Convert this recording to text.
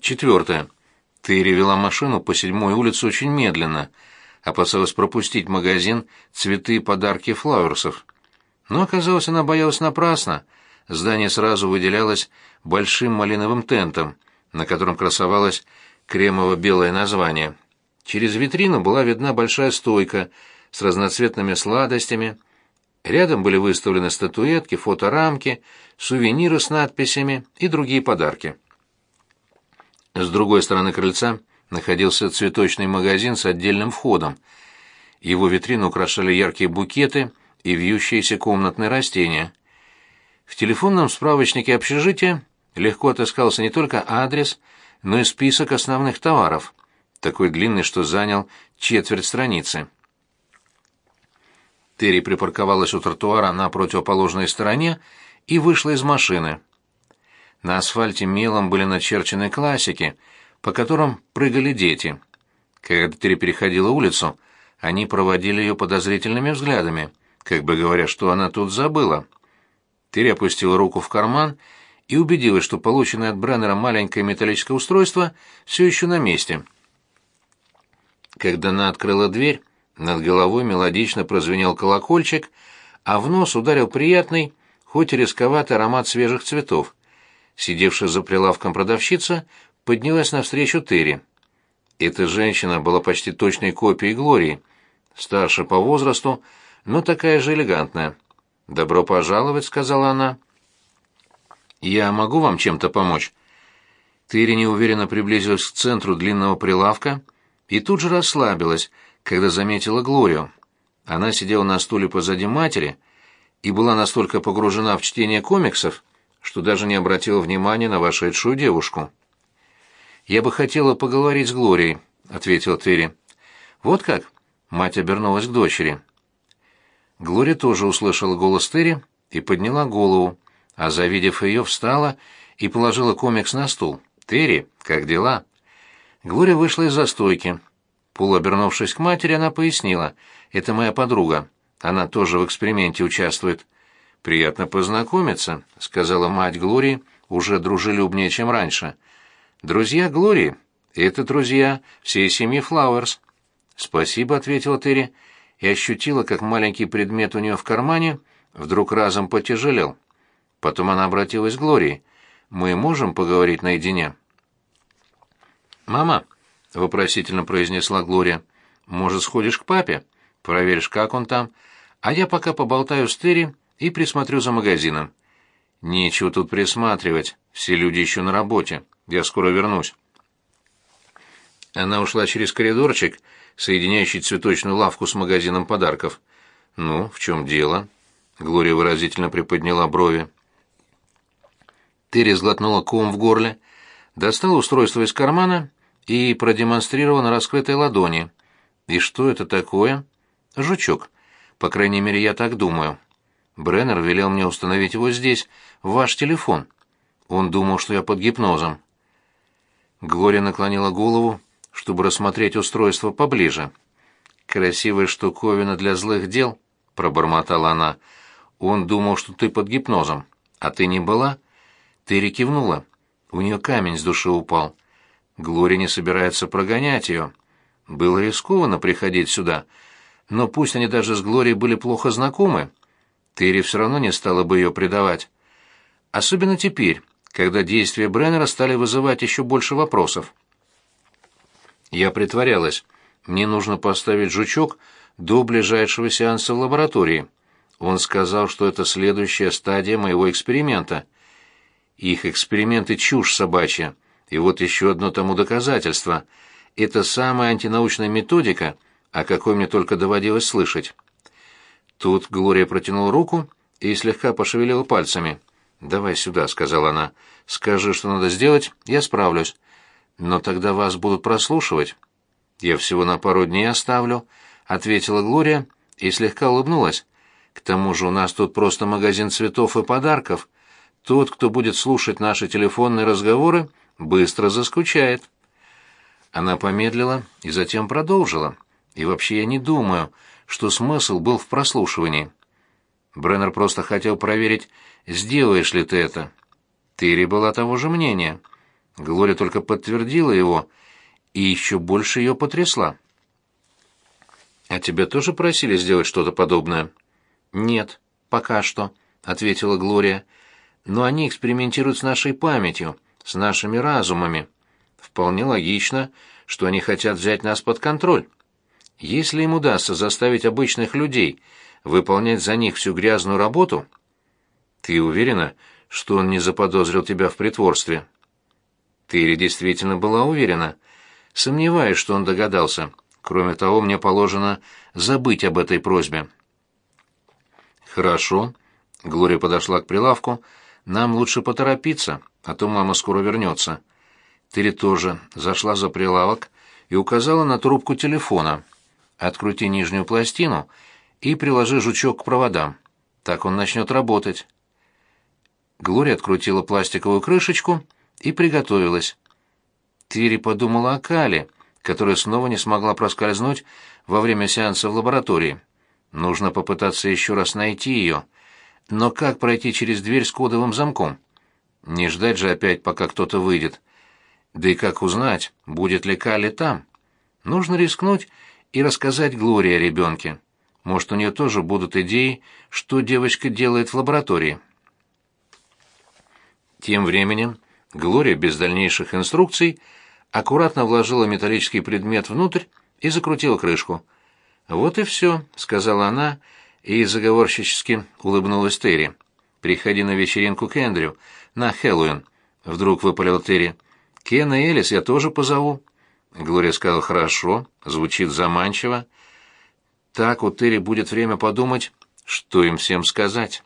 Четвертое. Терри вела машину по седьмой улице очень медленно, опасалась пропустить магазин «Цветы и подарки флауэрсов». Но, оказалось, она боялась напрасно. Здание сразу выделялось большим малиновым тентом, на котором красовалось кремово-белое название. Через витрину была видна большая стойка с разноцветными сладостями. Рядом были выставлены статуэтки, фоторамки, сувениры с надписями и другие подарки. С другой стороны крыльца находился цветочный магазин с отдельным входом. Его витрину украшали яркие букеты и вьющиеся комнатные растения. В телефонном справочнике общежития легко отыскался не только адрес, но и список основных товаров, такой длинный, что занял четверть страницы. Терри припарковалась у тротуара на противоположной стороне и вышла из машины. На асфальте мелом были начерчены классики, по которым прыгали дети. Когда Терри переходила улицу, они проводили ее подозрительными взглядами, как бы говоря, что она тут забыла. Терри опустила руку в карман и убедилась, что полученное от Бреннера маленькое металлическое устройство все еще на месте. Когда она открыла дверь, над головой мелодично прозвенел колокольчик, а в нос ударил приятный, хоть и рисковатый аромат свежих цветов. Сидевшая за прилавком продавщица поднялась навстречу Терри. Эта женщина была почти точной копией Глории, старше по возрасту, но такая же элегантная. «Добро пожаловать», — сказала она. «Я могу вам чем-то помочь?» Терри неуверенно приблизилась к центру длинного прилавка и тут же расслабилась, когда заметила Глорию. Она сидела на стуле позади матери и была настолько погружена в чтение комиксов, что даже не обратила внимания на вошедшую девушку. «Я бы хотела поговорить с Глорией», — ответила Терри. «Вот как?» — мать обернулась к дочери. Глория тоже услышала голос Терри и подняла голову, а, завидев ее, встала и положила комикс на стул. «Терри, как дела?» Глория вышла из застойки. Полуобернувшись к матери, она пояснила. «Это моя подруга. Она тоже в эксперименте участвует». «Приятно познакомиться», — сказала мать Глории уже дружелюбнее, чем раньше. «Друзья Глории — это друзья всей семьи Флауэрс». «Спасибо», — ответила Терри, и ощутила, как маленький предмет у нее в кармане вдруг разом потяжелел. Потом она обратилась к Глории. «Мы можем поговорить наедине?» «Мама», — вопросительно произнесла Глория, — «может, сходишь к папе? Проверишь, как он там? А я пока поболтаю с Терри и присмотрю за магазином. Нечего тут присматривать, все люди еще на работе. Я скоро вернусь. Она ушла через коридорчик, соединяющий цветочную лавку с магазином подарков. «Ну, в чем дело?» Глория выразительно приподняла брови. Терри сглотнула ком в горле, достала устройство из кармана и продемонстрировала на раскрытой ладони. «И что это такое?» «Жучок. По крайней мере, я так думаю». Бреннер велел мне установить его здесь, в ваш телефон. Он думал, что я под гипнозом. Глория наклонила голову, чтобы рассмотреть устройство поближе. «Красивая штуковина для злых дел», — пробормотала она. «Он думал, что ты под гипнозом. А ты не была?» Терри кивнула. У нее камень с души упал. Глория не собирается прогонять ее. Было рискованно приходить сюда, но пусть они даже с Глорией были плохо знакомы, Терри все равно не стала бы ее предавать. Особенно теперь, когда действия Бреннера стали вызывать еще больше вопросов. Я притворялась. Мне нужно поставить жучок до ближайшего сеанса в лаборатории. Он сказал, что это следующая стадия моего эксперимента. Их эксперименты чушь собачья. И вот еще одно тому доказательство. Это самая антинаучная методика, о какой мне только доводилось слышать. Тут Глория протянула руку и слегка пошевелила пальцами. «Давай сюда», — сказала она. «Скажи, что надо сделать, я справлюсь. Но тогда вас будут прослушивать». «Я всего на пару дней оставлю», — ответила Глория и слегка улыбнулась. «К тому же у нас тут просто магазин цветов и подарков. Тот, кто будет слушать наши телефонные разговоры, быстро заскучает». Она помедлила и затем продолжила. «И вообще я не думаю, что смысл был в прослушивании. Бреннер просто хотел проверить, сделаешь ли ты это. Терри была того же мнения. Глория только подтвердила его и еще больше ее потрясла. «А тебя тоже просили сделать что-то подобное?» «Нет, пока что», — ответила Глория. «Но они экспериментируют с нашей памятью, с нашими разумами. Вполне логично, что они хотят взять нас под контроль. Если им удастся заставить обычных людей выполнять за них всю грязную работу...» «Ты уверена, что он не заподозрил тебя в притворстве?» «Ты действительно была уверена?» Сомневаюсь, что он догадался. Кроме того, мне положено забыть об этой просьбе. Хорошо. Глория подошла к прилавку. Нам лучше поторопиться, а то мама скоро вернется. Терри тоже зашла за прилавок и указала на трубку телефона. Открути нижнюю пластину и приложи жучок к проводам. Так он начнет работать. Глория открутила пластиковую крышечку и приготовилась. Тири подумала о Кале, которая снова не смогла проскользнуть во время сеанса в лаборатории. Нужно попытаться еще раз найти ее. Но как пройти через дверь с кодовым замком? Не ждать же опять, пока кто-то выйдет. Да и как узнать, будет ли Кали там? Нужно рискнуть и рассказать Глории о ребенке. Может, у нее тоже будут идеи, что девочка делает в лаборатории. Тем временем Глория без дальнейших инструкций аккуратно вложила металлический предмет внутрь и закрутила крышку. «Вот и все», — сказала она и заговорщически улыбнулась Терри. «Приходи на вечеринку к Эндрю, на Хэллоуин», — вдруг выпалил Терри. «Кена и Элис я тоже позову». Глория сказала «хорошо», звучит заманчиво. Так у Терри будет время подумать, что им всем сказать.